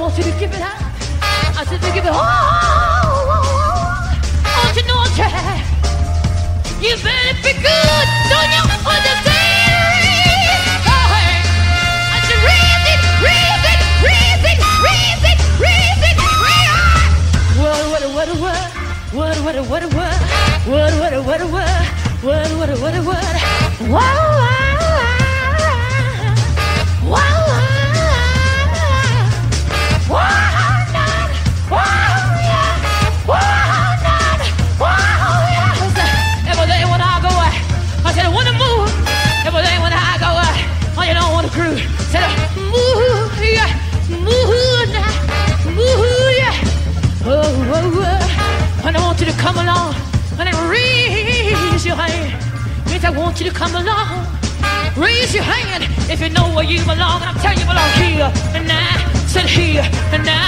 you to give it up. I said to give it all. Don't you know, child? You better be good. Don't you understand? I said raise it, raise it, raise it, raise it, raise it, raise it. What, what, what, what? What, what, what, what? What, what, what, what? What, what, what, what? Wow, come along and raise your hand. Yes, I want you to come along. Raise your hand if you know where you belong. And I'm telling you belong here and now, sit here and now.